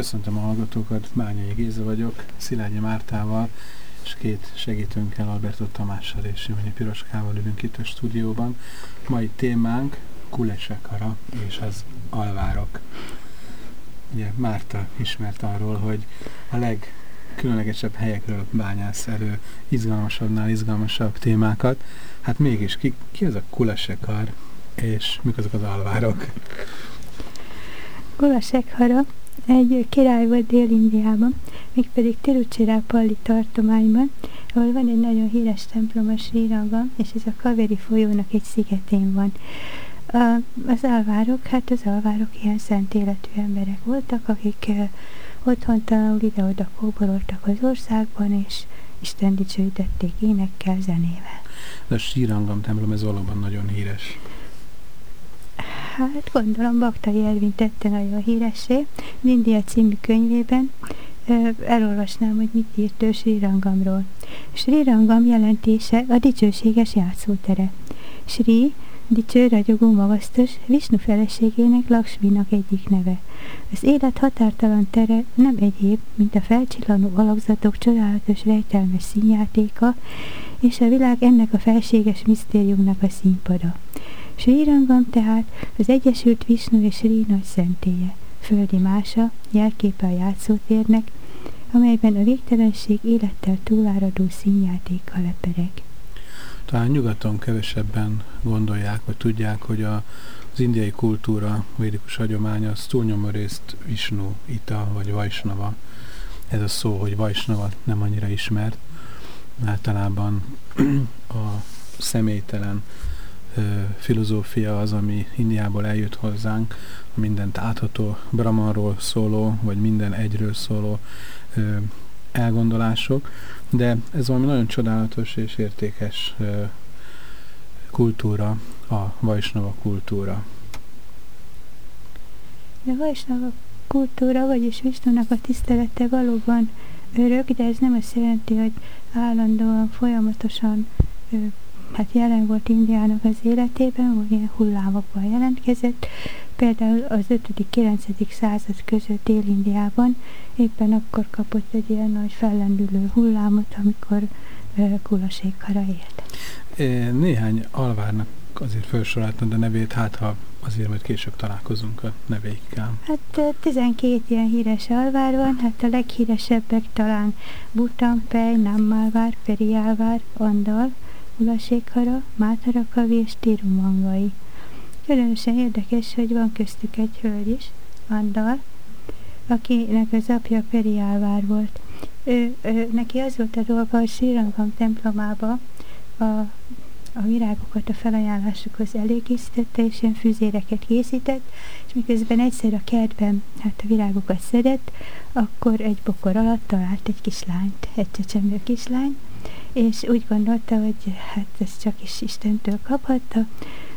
Köszöntöm a hallgatókat, Bányai Géza vagyok, Szilágyi Mártával, és két segítőnkkel, Alberto Tamással és Simonyi Piroskával ülünk itt a stúdióban. Mai témánk Kulesekara és az alvárok. Ugye Márta ismert arról, hogy a legkülönlegesebb helyekről bányász elő izgalmasabbnál izgalmasabb témákat. Hát mégis ki, ki az a Kulesekar, és mik azok az alvárok? Kulesekara egy király volt Dél-Indiában, mégpedig Tiruchirappalli tartományban, ahol van egy nagyon híres templom a Sriranga, és ez a Kaveri folyónak egy szigetén van. A, az alvárok, hát az alvárok ilyen szent életű emberek voltak, akik uh, otthontalanul ide-oda kóboroltak az országban, és Isten dicsőítették énekkel, zenével. De a Srirangam templom ez valóban nagyon híres. Hát gondolom Baktai Ervin tette nagyon híressé. India című könyvében elolvasnám, hogy mit írt ő Sri Rangamról. Sri Rangam jelentése a dicsőséges játszótere. Sri, dicső, ragyogó, magasztos, Visnu feleségének Laksminak egyik neve. Az élet határtalan tere nem egyéb, mint a felcsillanó alakzatok csodálatos rejtelmes színjátéka, és a világ ennek a felséges misztériumnak a színpada. Sri Rangam tehát az Egyesült Visnu és Sri nagy szentélye, földi mása, jelképe a játszótérnek, amelyben a végtelenség élettel túláradó színjátékkal lepereg. Talán nyugaton kevesebben gondolják, vagy tudják, hogy a, az indiai kultúra, védikus hagyománya, az túlnyomó részt Vishnu, Ita vagy Vajsnava. Ez a szó, hogy Vajsnava nem annyira ismert. Általában a személytelen filozófia az, ami Indiából eljött hozzánk, mindent átható Brahmanról szóló, vagy minden egyről szóló elgondolások, de ez valami nagyon csodálatos és értékes kultúra, a Vajsnava kultúra. A Vajsnava kultúra, vagyis Visnunak a tisztelete valóban örök, de ez nem azt jelenti, hogy állandóan, folyamatosan hát jelen volt Indiának az életében, vagy ilyen hullámokban jelentkezett. Például az 5.-9. század között Dél-Indiában éppen akkor kapott egy ilyen nagy fellendülő hullámot, amikor Kulasékara élt. Néhány alvárnak azért felsoroltam a nevét, hát ha azért majd később találkozunk a neveikkel. Hát 12 ilyen híres alvár van, hát a leghíresebbek talán Butan, Pej, Nammalvár, Periálvár, Andal, Ulasékhara, Mátarakavi és Tirumangai. Különösen érdekes, hogy van köztük egy hölgy is, Andal, akinek az apja Periálvár volt. Ő, ő, neki az volt a dolga, hogy Srirangam templomába a, a virágokat a felajánlásukhoz elégészítette, és ilyen fűzéreket készített, és miközben egyszer a kertben hát a virágokat szedett, akkor egy bokor alatt talált egy kislányt, egy csecsemő kislány, és úgy gondolta, hogy hát ez csak is Istentől kaphatta,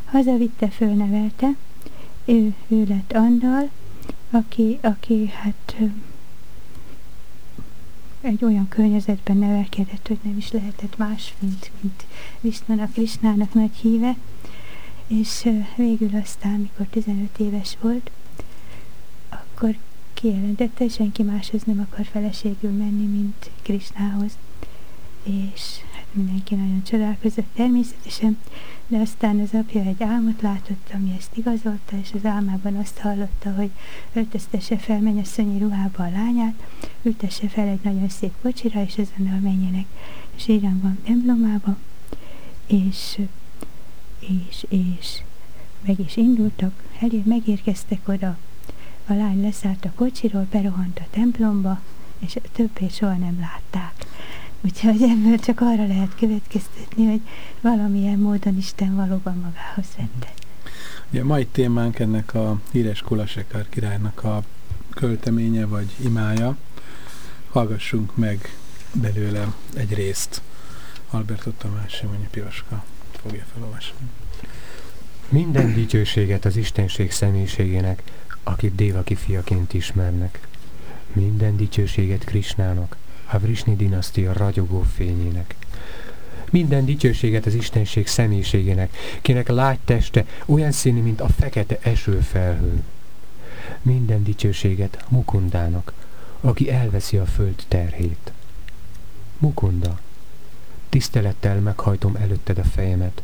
hazavitte, fölnevelte, ő, ő lett Andal, aki, aki hát egy olyan környezetben nevelkedett, hogy nem is lehetett más, mint, mint Visnának, Krisnának nagy híve, és végül aztán, mikor 15 éves volt, akkor kijelentette, senki máshoz nem akar feleségül menni, mint Krisnához. És hát mindenki nagyon csodálkozott természetesen, de aztán az apja egy álmot látott, ami ezt igazolta, és az álmában azt hallotta, hogy öltöztesse fel mennyasszonyi ruhába a lányát, ültesse fel egy nagyon szép kocsira, és azonnal menjenek van templomába, és, és, és meg is indultak, elé megérkeztek oda, a lány leszállt a kocsiról, berohant a templomba, és többé soha nem látták. Úgyhogy ebből csak arra lehet következtetni, hogy valamilyen módon Isten valóban magához vette. Ja, a mai témánk ennek a híres Kulasekár királynak a költeménye vagy imája. Hallgassunk meg belőle egy részt. Alberto Tamás Simonyi Piroska fogja felolvasni. Minden dicsőséget az Istenség személyiségének, akit Dévaki fiaként ismernek. Minden dicsőséget Krisnának, a Vrisni dinasztia ragyogó fényének. Minden dicsőséget az Istenség személyiségének, kinek lágy teste olyan színű, mint a fekete esőfelhő. Minden dicsőséget Mukundának, aki elveszi a föld terhét. Mukunda, tisztelettel meghajtom előtted a fejemet,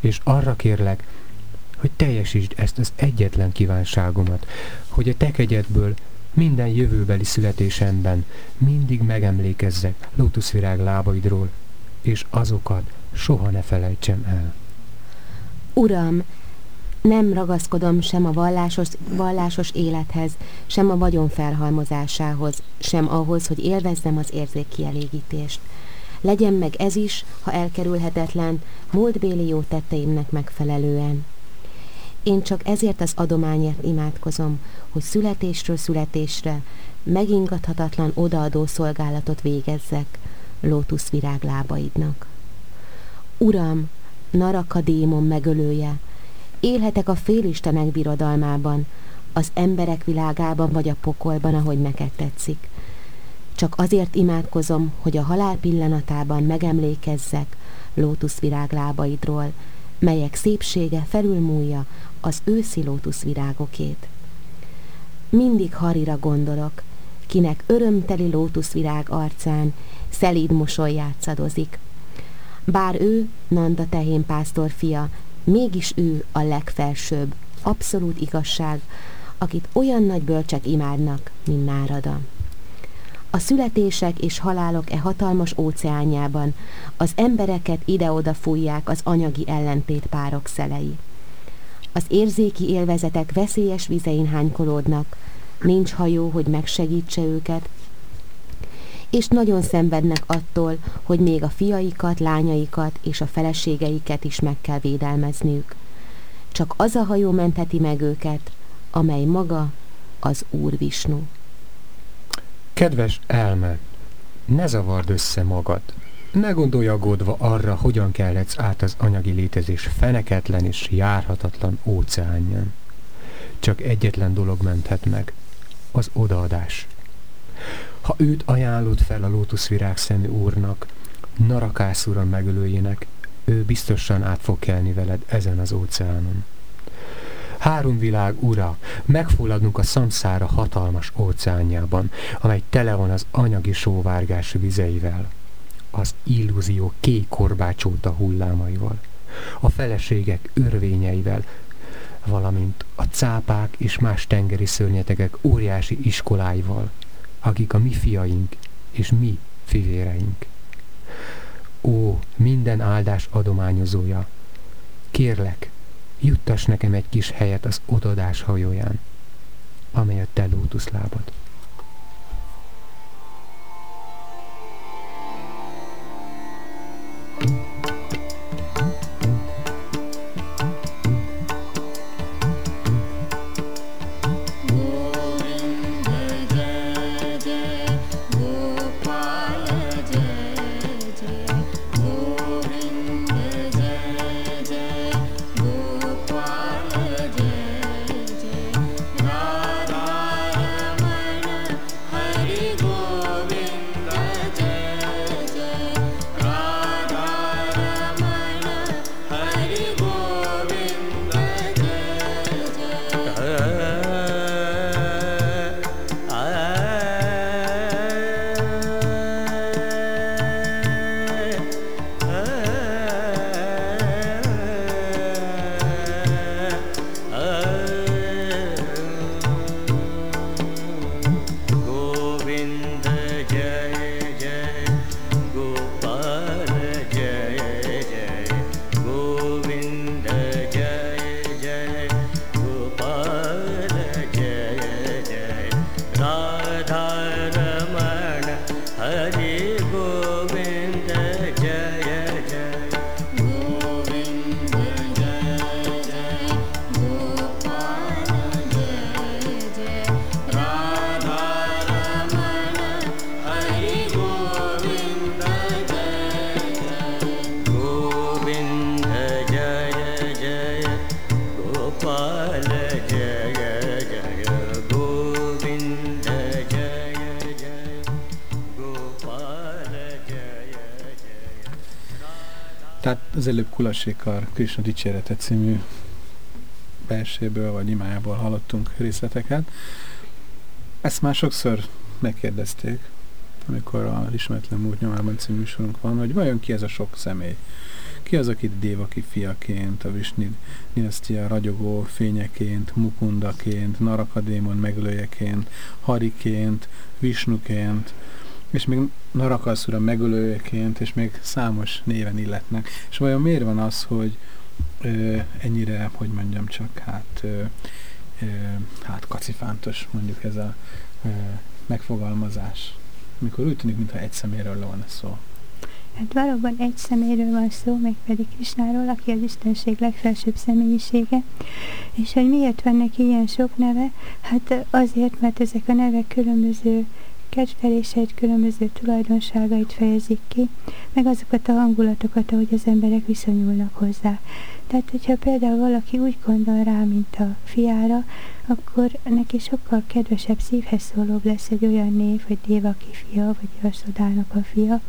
és arra kérlek, hogy teljesítsd ezt az egyetlen kívánságomat, hogy a te kegyedből minden jövőbeli születésemben mindig megemlékezzek lótuszvirág lábaidról, és azokat soha ne felejtsem el. Uram, nem ragaszkodom sem a vallásos, vallásos élethez, sem a vagyon felhalmozásához, sem ahhoz, hogy élvezzem az érzékkielégítést. Legyen meg ez is, ha elkerülhetetlen, múltbéli jó tetteimnek megfelelően. Én csak ezért az adományért imádkozom, hogy születésről születésre megingathatatlan odaadó szolgálatot végezzek lótuszvirág lábaidnak. Uram, Naraka démon megölője, élhetek a félistenek birodalmában, az emberek világában vagy a pokolban, ahogy neked tetszik. Csak azért imádkozom, hogy a halál pillanatában megemlékezzek lótuszvirág lábaidról, melyek szépsége felülmúlja az őszi lótuszvirágokét. Mindig Harira gondolok, kinek örömteli lótuszvirág arcán szelíd mosoly játszadozik. Bár ő, Nanda tehén pásztor fia, mégis ő a legfelsőbb, abszolút igazság, akit olyan nagy bölcsek imádnak, mint Nárada. A születések és halálok e hatalmas óceánjában az embereket ide-oda fújják az anyagi ellentét párok szelei. Az érzéki élvezetek veszélyes vizein hánykolódnak, nincs hajó, hogy megsegítse őket, és nagyon szenvednek attól, hogy még a fiaikat, lányaikat és a feleségeiket is meg kell védelmezniük. Csak az a hajó mentheti meg őket, amely maga az Úr Visnu. Kedves elme, ne zavard össze magad. Ne gondolj aggódva arra, hogyan kelletsz át az anyagi létezés feneketlen és járhatatlan óceánján. Csak egyetlen dolog menthet meg, az odaadás. Ha őt ajánlod fel a lótuszvirág szemű úrnak, Narakászura megölőjének, ő biztosan át fog kelni veled ezen az óceánon. Három világ ura, megfulladnunk a szamszára hatalmas óceánjában, amely tele van az anyagi sóvárgás vizeivel, az illúzió kék hullámaival, a feleségek örvényeivel, valamint a cápák és más tengeri szörnyetegek óriási iskoláival, akik a mi fiaink és mi fivéreink. Ó, minden áldás adományozója, kérlek, juttass nekem egy kis helyet az odadás hajóján, amely a te lótuszlábad. Kulasékar Krishna Dicsérete című verséből vagy imájából hallottunk részleteket. Ezt már sokszor megkérdezték, amikor a Ismeretlen Múlt nyomában című műsorunk van, hogy vajon ki ez a sok személy? Ki az, aki Dévaki fiaként, a Visni dinasztia ragyogó fényeként, Mukundaként, Narakadémon meglőjeként, Hariként, Visnuként, és még Narakaszura megölőjeként, és még számos néven illetnek. És vajon miért van az, hogy ö, ennyire, hogy mondjam csak, hát, ö, ö, hát kacifántos mondjuk ez a ö, megfogalmazás, mikor úgy tűnik, mintha egy szeméről van szó. Hát valóban egy személyről van szó, mégpedig Krisnáról, aki az Istenség legfelsőbb személyisége. És hogy miért van neki ilyen sok neve? Hát azért, mert ezek a nevek különböző kedveléseit, különböző tulajdonságait fejezik ki, meg azokat a hangulatokat, ahogy az emberek viszonyulnak hozzá. Tehát, hogyha például valaki úgy gondol rá, mint a fiára, akkor neki sokkal kedvesebb, szívhez szólóbb lesz egy olyan név, hogy Dévaki fia, vagy Jaszodának a fia.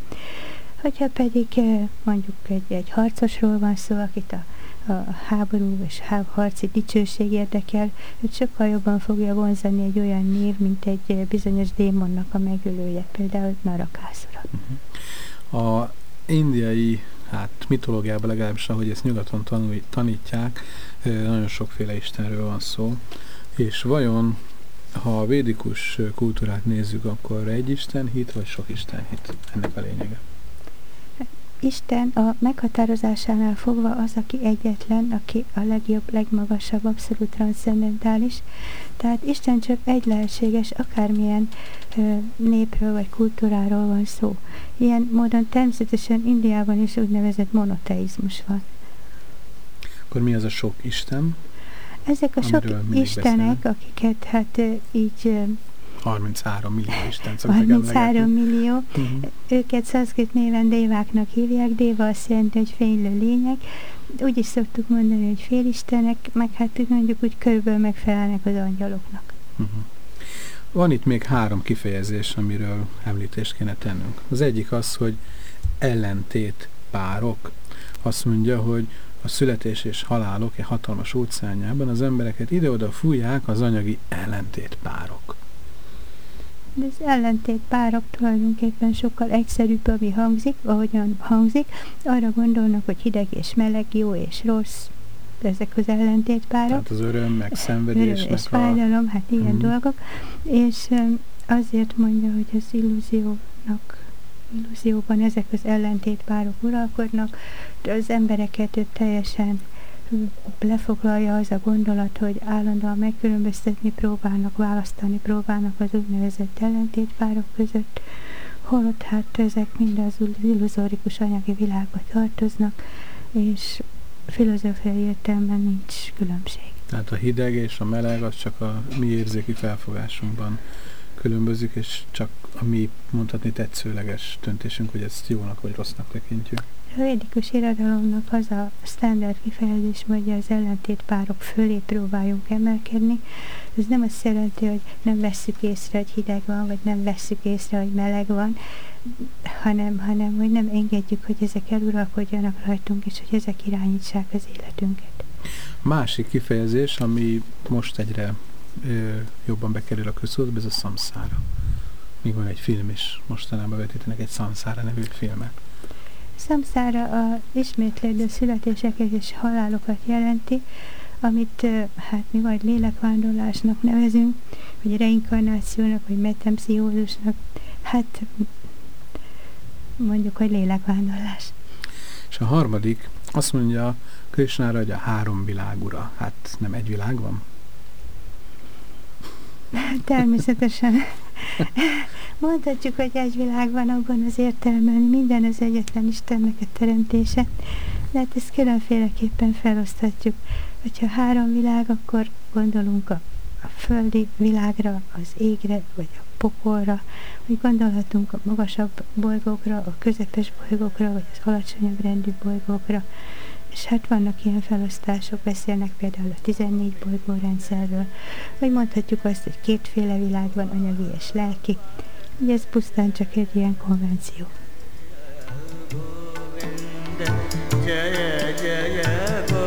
Hogyha pedig eh, mondjuk egy, egy harcosról van szó, akit a a háború és harci dicsőség érdekel, őt sokkal jobban fogja vonzani egy olyan név, mint egy bizonyos démonnak a megölője, például Narakászura. Uh-huh. A indiai hát mitológiában legalábbis, ahogy ezt nyugaton tanul, tanítják, nagyon sokféle istenről van szó, és vajon, ha a védikus kultúrát nézzük, akkor egy isten hit, vagy sok isten hit? Ennek a lényege. Isten a meghatározásánál fogva az, aki egyetlen, aki a legjobb, legmagasabb, abszolút transzendentális. Tehát Isten csak egy lehetséges, akármilyen ö, népről vagy kultúráról van szó. Ilyen módon természetesen Indiában is úgynevezett monoteizmus van. Akkor mi az a sok Isten? Ezek a sok istenek, akiket hát így 33 millió Isten 33 millió. Uh-huh. Őket szanszkrit néven déváknak hívják. Déva azt jelenti, hogy fénylő lények. Úgy is szoktuk mondani, hogy félistenek, meg hát mondjuk úgy körülbelül megfelelnek az angyaloknak. Uh-huh. Van itt még három kifejezés, amiről említést kéne tennünk. Az egyik az, hogy ellentét párok. Azt mondja, hogy a születés és halálok egy hatalmas óceánjában az embereket ide-oda fújják az anyagi ellentét párok. De az ellentét párok tulajdonképpen sokkal egyszerűbb, ami hangzik, ahogyan hangzik. Arra gondolnak, hogy hideg és meleg, jó és rossz, ezek az ellentétpárok. Tehát az öröm, meg szenvedés, öröm és a... fájdalom, hát ilyen mm. dolgok. És azért mondja, hogy az illúziónak illúzióban ezek az ellentétpárok uralkodnak, de az embereket teljesen lefoglalja az a gondolat, hogy állandóan megkülönböztetni próbálnak, választani próbálnak az úgynevezett ellentétpárok között, holott hát ezek mind az illuzórikus anyagi világba tartoznak, és filozófiai értelemben nincs különbség. Tehát a hideg és a meleg az csak a mi érzéki felfogásunkban különbözik, és csak a mi mondhatni tetszőleges döntésünk, hogy ezt jónak vagy rossznak tekintjük. A védikus irodalomnak az a standard kifejezés, hogy az ellentét párok fölé próbáljunk emelkedni. Ez nem azt jelenti, hogy nem vesszük észre, hogy hideg van, vagy nem vesszük észre, hogy meleg van, hanem, hanem hogy nem engedjük, hogy ezek eluralkodjanak rajtunk, és hogy ezek irányítsák az életünket. Másik kifejezés, ami most egyre jobban bekerül a köztudatba, ez a szamszára. Még van egy film is, mostanában vetítenek egy szamszára nevű filmet. Számszára a ismétlődő születéseket és halálokat jelenti, amit hát mi vagy lélekvándorlásnak nevezünk, vagy reinkarnációnak, vagy metempszichózusnak, hát mondjuk, hogy lélekvándorlás. És a harmadik azt mondja Krishnára, hogy a három világ ura. Hát nem egy világ van? Természetesen. Mondhatjuk, hogy egy világ van abban az értelemben, minden az egyetlen Istennek a teremtése, de hát ezt különféleképpen feloszthatjuk. Hogyha három világ, akkor gondolunk a, a földi világra, az égre, vagy a pokolra, vagy gondolhatunk a magasabb bolygókra, a közepes bolygókra, vagy az alacsonyabb rendű bolygókra. És hát vannak ilyen felosztások, beszélnek például a 14 bolygórendszerről, vagy mondhatjuk azt, hogy kétféle világ van, anyagi és lelki. Ugye ez pusztán csak egy ilyen konvenció. Jaya, Jaya,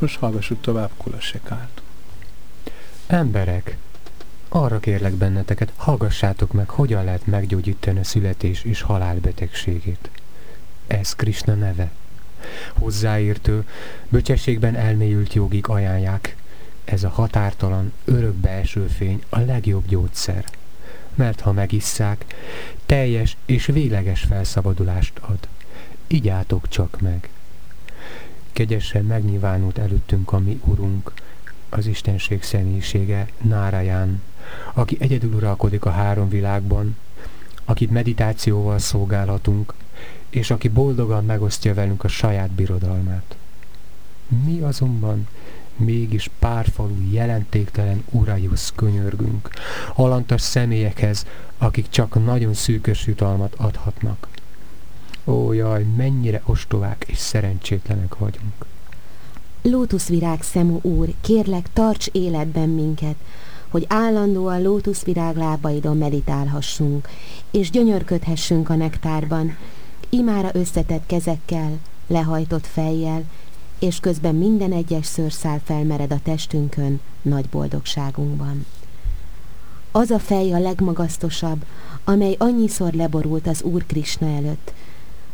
most hallgassuk tovább Kulasekárt. Emberek, arra kérlek benneteket, hallgassátok meg, hogyan lehet meggyógyítani a születés és halálbetegségét. Ez Krishna neve. Hozzáértő, böcsességben elmélyült jogik ajánlják, ez a határtalan, örök belső fény a legjobb gyógyszer. Mert ha megisszák, teljes és végleges felszabadulást ad. Igyátok csak meg kegyesen megnyilvánult előttünk a mi Urunk, az Istenség személyisége, Náraján, aki egyedül uralkodik a három világban, akit meditációval szolgálhatunk, és aki boldogan megosztja velünk a saját birodalmát. Mi azonban mégis párfalú jelentéktelen urajusz könyörgünk, alantas személyekhez, akik csak nagyon szűkös jutalmat adhatnak. Ó, jaj, mennyire ostobák és szerencsétlenek vagyunk. Lótuszvirág szemú úr, kérlek, tarts életben minket, hogy állandóan lótuszvirág lábaidon meditálhassunk, és gyönyörködhessünk a nektárban, imára összetett kezekkel, lehajtott fejjel, és közben minden egyes szőrszál felmered a testünkön nagy boldogságunkban. Az a fej a legmagasztosabb, amely annyiszor leborult az Úr Krisna előtt,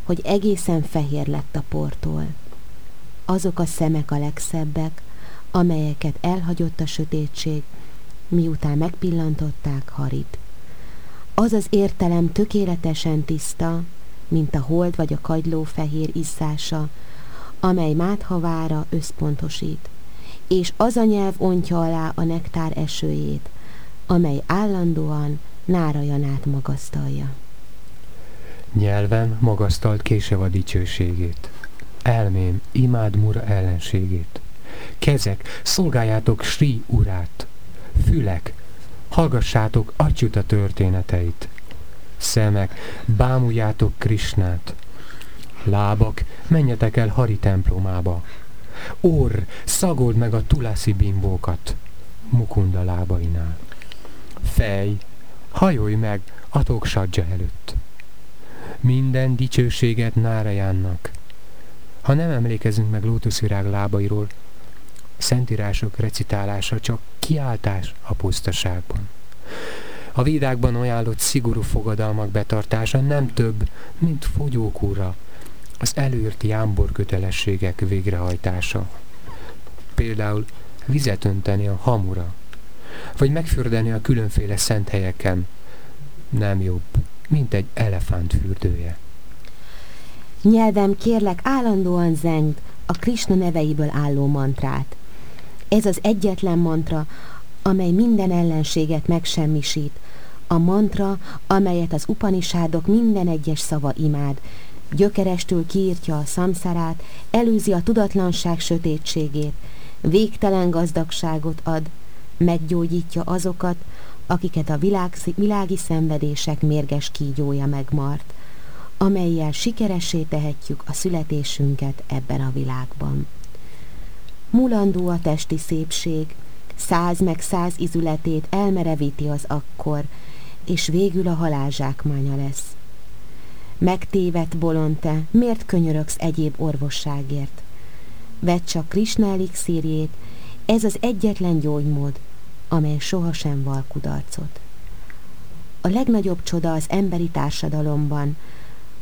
hogy egészen fehér lett a portól. Azok a szemek a legszebbek, amelyeket elhagyott a sötétség, miután megpillantották Harit. Az az értelem tökéletesen tiszta, mint a hold vagy a kagyló fehér isszása, amely máthavára összpontosít, és az a nyelv ontja alá a nektár esőjét, amely állandóan nárajanát magasztalja. Nyelvem magasztalt Késeva dicsőségét. Elmém imád mura ellenségét. Kezek, szolgáljátok Sri urát. Fülek, hallgassátok Atyuta történeteit. Szemek, bámuljátok Krisnát. Lábak, menjetek el Hari templomába. Orr, szagold meg a tulászi bimbókat. Mukunda lábainál. Fej, hajolj meg a előtt minden dicsőséget Nárajánnak. Ha nem emlékezünk meg lótuszvirág lábairól, szentírások recitálása csak kiáltás a pusztaságban. A védákban ajánlott szigorú fogadalmak betartása nem több, mint fogyókúra, az előírt jámbor kötelességek végrehajtása. Például vizet önteni a hamura, vagy megfürdeni a különféle szent helyeken. Nem jobb mint egy elefánt fürdője. Nyelvem kérlek állandóan zengd a Krishna neveiből álló mantrát. Ez az egyetlen mantra, amely minden ellenséget megsemmisít, a mantra, amelyet az upanisádok minden egyes szava imád, gyökerestül kiírtja a szamszarát, előzi a tudatlanság sötétségét, végtelen gazdagságot ad, meggyógyítja azokat, akiket a világ, világi szenvedések mérges kígyója megmart, amelyel sikeressé tehetjük a születésünket ebben a világban. Mulandó a testi szépség, száz meg száz izületét elmerevíti az akkor, és végül a halál zsákmánya lesz. Megtévedt bolonte, miért könyörögsz egyéb orvosságért? Vedd csak Krishna elixírjét, ez az egyetlen gyógymód, amely sohasem val kudarcot. A legnagyobb csoda az emberi társadalomban,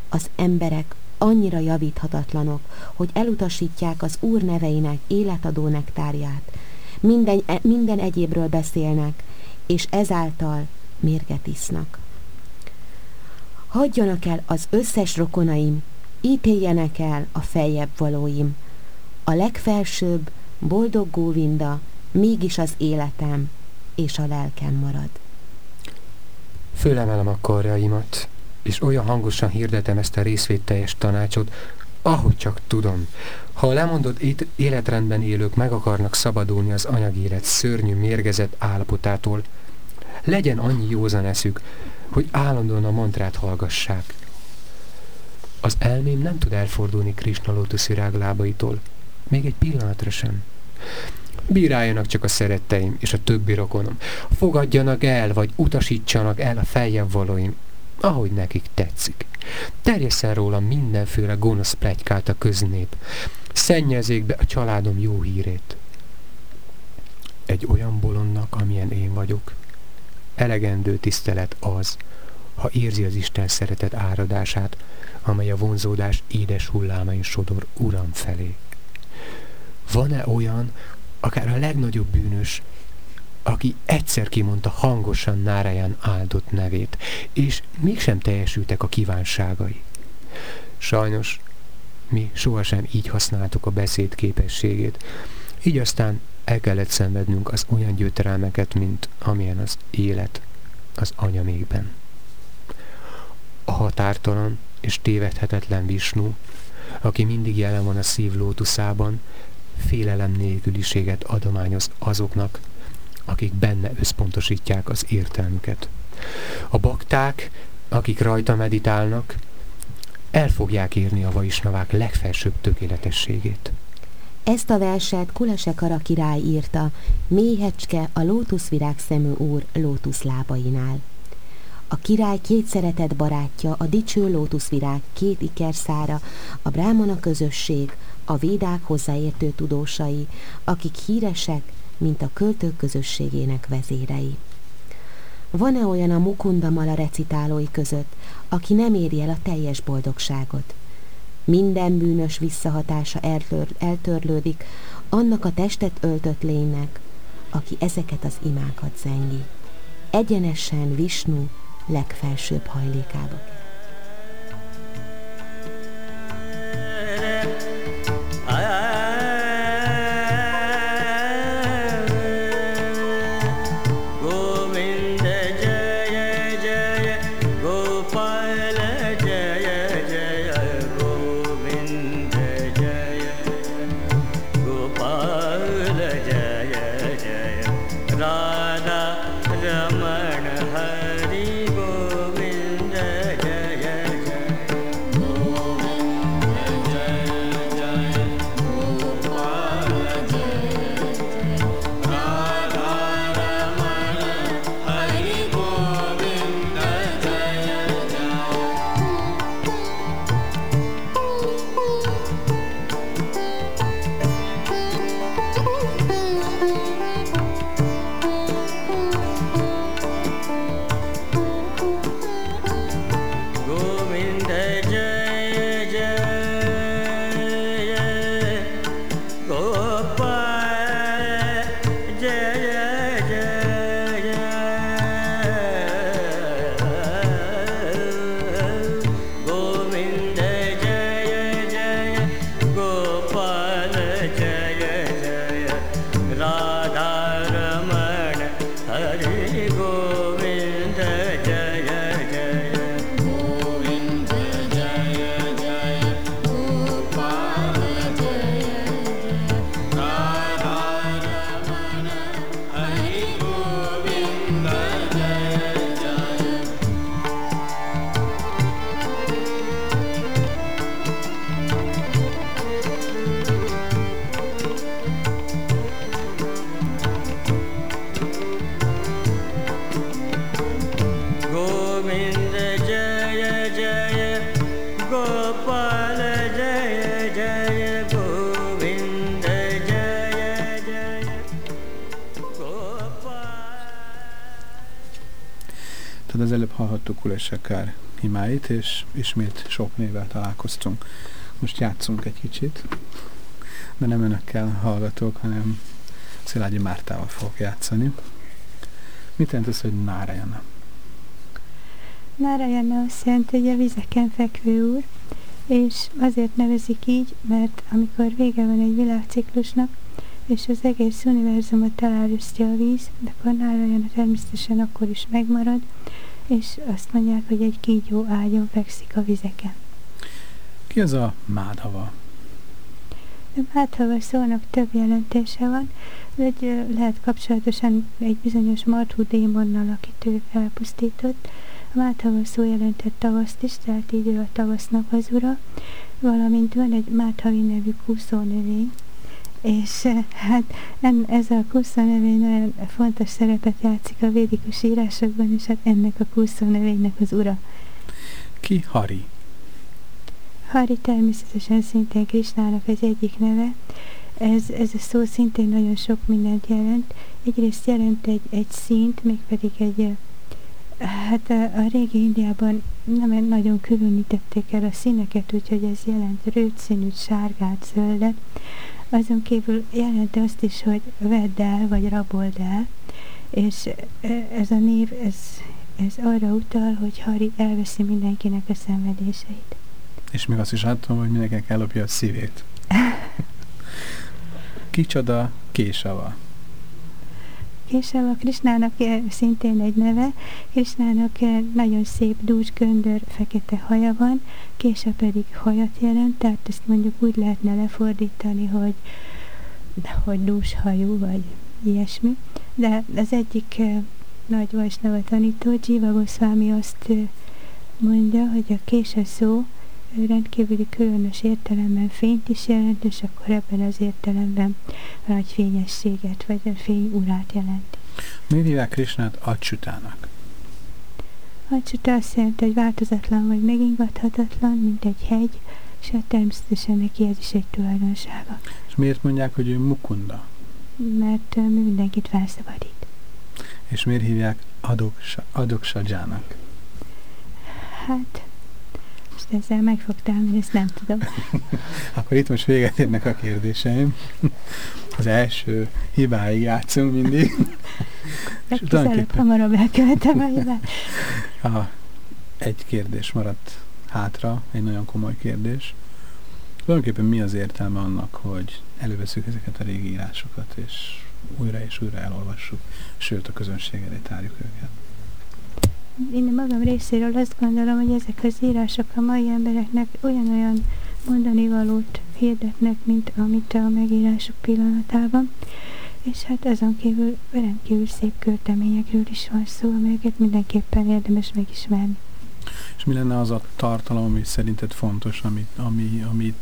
az emberek annyira javíthatatlanok, hogy elutasítják az Úr neveinek életadó nektárját, minden, e, minden egyébről beszélnek, és ezáltal mérget isznak. Hagyjanak el az összes rokonaim, ítéljenek el a feljebb valóim. A legfelsőbb, boldog Góvinda, mégis az életem és a lelkem marad. Fölemelem a karjaimat, és olyan hangosan hirdetem ezt a részvételjes tanácsot, ahogy csak tudom. Ha a lemondott életrendben élők meg akarnak szabadulni az anyagi élet szörnyű mérgezett állapotától, legyen annyi józan eszük, hogy állandóan a mantrát hallgassák. Az elmém nem tud elfordulni Krishna lótuszvirág lábaitól, még egy pillanatra sem. Bíráljanak csak a szeretteim és a többi rokonom. Fogadjanak el, vagy utasítsanak el a feljebb valóim, ahogy nekik tetszik. Terjeszen róla mindenféle gonosz plegykát a köznép. Szennyezzék be a családom jó hírét. Egy olyan bolondnak, amilyen én vagyok, elegendő tisztelet az, ha érzi az Isten szeretet áradását, amely a vonzódás édes hullámain sodor Uram felé. Van-e olyan, akár a legnagyobb bűnös, aki egyszer kimondta hangosan Nárajan áldott nevét, és mégsem teljesültek a kívánságai. Sajnos mi sohasem így használtuk a beszéd képességét, így aztán el kellett szenvednünk az olyan gyötrelmeket, mint amilyen az élet az anyamékben. A határtalan és tévedhetetlen Visnu, aki mindig jelen van a szív lótuszában, félelem nélküliséget adományoz azoknak, akik benne összpontosítják az értelmüket. A bakták, akik rajta meditálnak, el fogják érni a vaisnavák legfelsőbb tökéletességét. Ezt a verset Kulasekara király írta, méhecske a lótuszvirág szemű úr lótuszlábainál. A király két szeretett barátja, a dicső lótuszvirág két ikerszára, a brámana közösség, a védák hozzáértő tudósai, akik híresek, mint a költők közösségének vezérei. Van-e olyan a Mukunda Mala recitálói között, aki nem éri el a teljes boldogságot? Minden bűnös visszahatása eltör, eltörlődik annak a testet öltött lénynek, aki ezeket az imákat zengi. Egyenesen Visnu legfelsőbb hajlékába Kulesakár imáit, és ismét sok névvel találkoztunk. Most játszunk egy kicsit, de nem önökkel hallgatok, hanem Szilágyi Mártával fogok játszani. Mit jelent ez, hogy Nárajana? Nárajana azt jelenti, hogy a vizeken fekvő úr, és azért nevezik így, mert amikor vége van egy világciklusnak, és az egész univerzumot elárusztja a víz, akkor Nárajana természetesen akkor is megmarad, és azt mondják, hogy egy kígyó ágyon fekszik a vizeken. Ki az a Mádhava? A Mádhava szónak több jelentése van, egy lehet kapcsolatosan egy bizonyos Marthú démonnal, akit ő elpusztított. A Mádhava szó jelentett tavaszt is, tehát így ő a tavasznak az ura, valamint van egy Mádhavi nevű kúszónövény, és hát en, ez a kúszónövény nagyon fontos szerepet játszik a védikus írásokban, és hát ennek a kúszónövénynek az ura. Ki Hari? Hari természetesen szintén Krisnának az egyik neve. Ez, ez a szó szintén nagyon sok mindent jelent. Egyrészt jelent egy, egy színt, mégpedig egy, hát a, a régi Indiában nem nagyon különítették el a színeket, úgyhogy ez jelent rőtszínűt, sárgát, zöldet. Azon kívül jelent azt is, hogy vedd el, vagy rabold el, és ez a név, ez, ez arra utal, hogy Hari elveszi mindenkinek a szenvedéseit. És még azt is látom, hogy mindenkinek ellopja a szívét. Kicsoda Késava? Késava Krisnának szintén egy neve. Krisnának nagyon szép, dús, göndör, fekete haja van, Késa pedig hajat jelent, tehát ezt mondjuk úgy lehetne lefordítani, hogy, hogy dús hajú, vagy ilyesmi. De az egyik nagy Vajsnava tanító, Jiva Goswami azt mondja, hogy a késa szó rendkívüli különös értelemben fényt is jelent, és akkor ebben az értelemben nagy fényességet, vagy a fény urát jelenti. Miért hívják Krisnát Acsutának? Acsuta azt jelenti, hogy változatlan vagy megingathatatlan, mint egy hegy, és hát természetesen neki ez is egy tulajdonsága. És miért mondják, hogy ő Mukunda? Mert mindenkit felszabadít. És miért hívják Adoksajának? Hát most ezzel megfogtál, hogy ezt nem tudom. Akkor itt most véget érnek a kérdéseim. Az első hibáig játszunk mindig. Legközelebb hamarabb elkövetem a hibát. Ha egy kérdés maradt hátra, egy nagyon komoly kérdés. Tulajdonképpen mi az értelme annak, hogy előveszünk ezeket a régi írásokat, és újra és újra elolvassuk, sőt a közönség elé tárjuk őket? Én magam részéről azt gondolom, hogy ezek az írások a mai embereknek olyan-olyan mondani valót hirdetnek, mint amit a megírások pillanatában. És hát azon kívül rendkívül szép költeményekről is van szó, amelyeket mindenképpen érdemes megismerni. És mi lenne az a tartalom, ami szerinted fontos, ami, ami, ami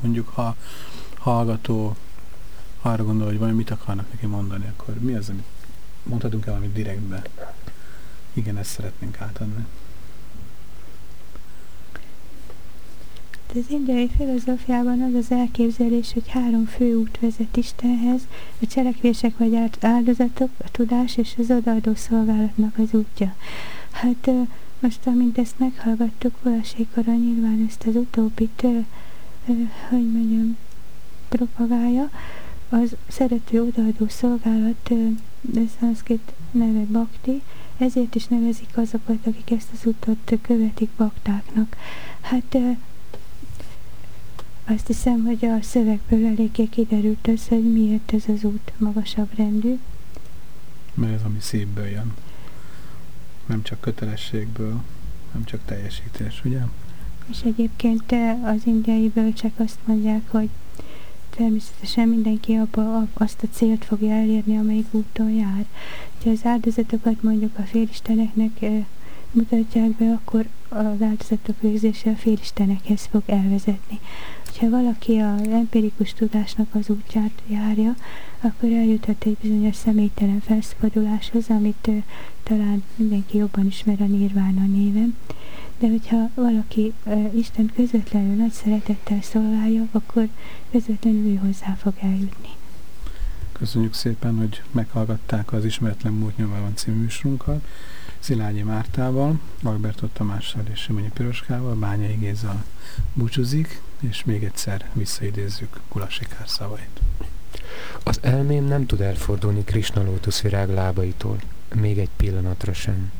mondjuk ha hallgató arra gondol, hogy valamit akarnak neki mondani, akkor mi az, amit mondhatunk el valamit direktbe? Igen, ezt szeretnénk átadni. Az indiai filozófiában az az elképzelés, hogy három fő út vezet Istenhez, a cselekvések vagy áldozatok, a tudás és az odaadó szolgálatnak az útja. Hát most, amint ezt meghallgattuk, valasékora nyilván ezt az utóbit, hogy mondjam, propagálja, az szerető odaadó szolgálat, szanszkrit neve Bakti, ezért is nevezik azokat, akik ezt az utat követik baktáknak. Hát azt hiszem, hogy a szövegből eléggé kiderült az, hogy miért ez az út magasabb rendű. Mert ez, ami szívből jön. Nem csak kötelességből, nem csak teljesítés, ugye? És egyébként az indiai bölcsek azt mondják, hogy természetesen mindenki abba azt a célt fogja elérni, amelyik úton jár. Ha az áldozatokat mondjuk a félisteneknek e, mutatják be, akkor az áldozatok végzése a félistenekhez fog elvezetni. Ha valaki a empirikus tudásnak az útját járja, akkor eljuthat egy bizonyos személytelen felszabaduláshoz, amit e, talán mindenki jobban ismer a Nirvana néven de hogyha valaki uh, Isten közvetlenül nagy szeretettel szolgálja, akkor közvetlenül ő hozzá fog eljutni. Köszönjük szépen, hogy meghallgatták az Ismeretlen Múlt Nyomában című műsorunkat. Szilágyi Mártával, Albertot Tamással és Simonyi Piroskával, Bányai Géza búcsúzik, és még egyszer visszaidézzük Kulasikár szavait. Az elmém nem tud elfordulni Krishna lótuszvirág lábaitól, még egy pillanatra sem.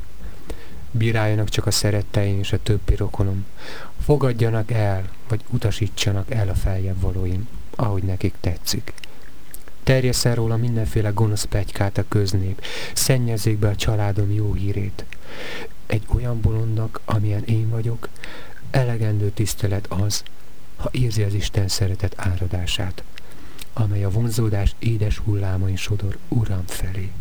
Bíráljanak csak a szeretteim és a többi rokonom. Fogadjanak el, vagy utasítsanak el a feljebb valóim, ahogy nekik tetszik. Terjeszen róla mindenféle gonosz pegykát a köznép, szennyezzék be a családom jó hírét. Egy olyan bolondnak, amilyen én vagyok, elegendő tisztelet az, ha érzi az Isten szeretet áradását, amely a vonzódás édes hullámain sodor Uram felé.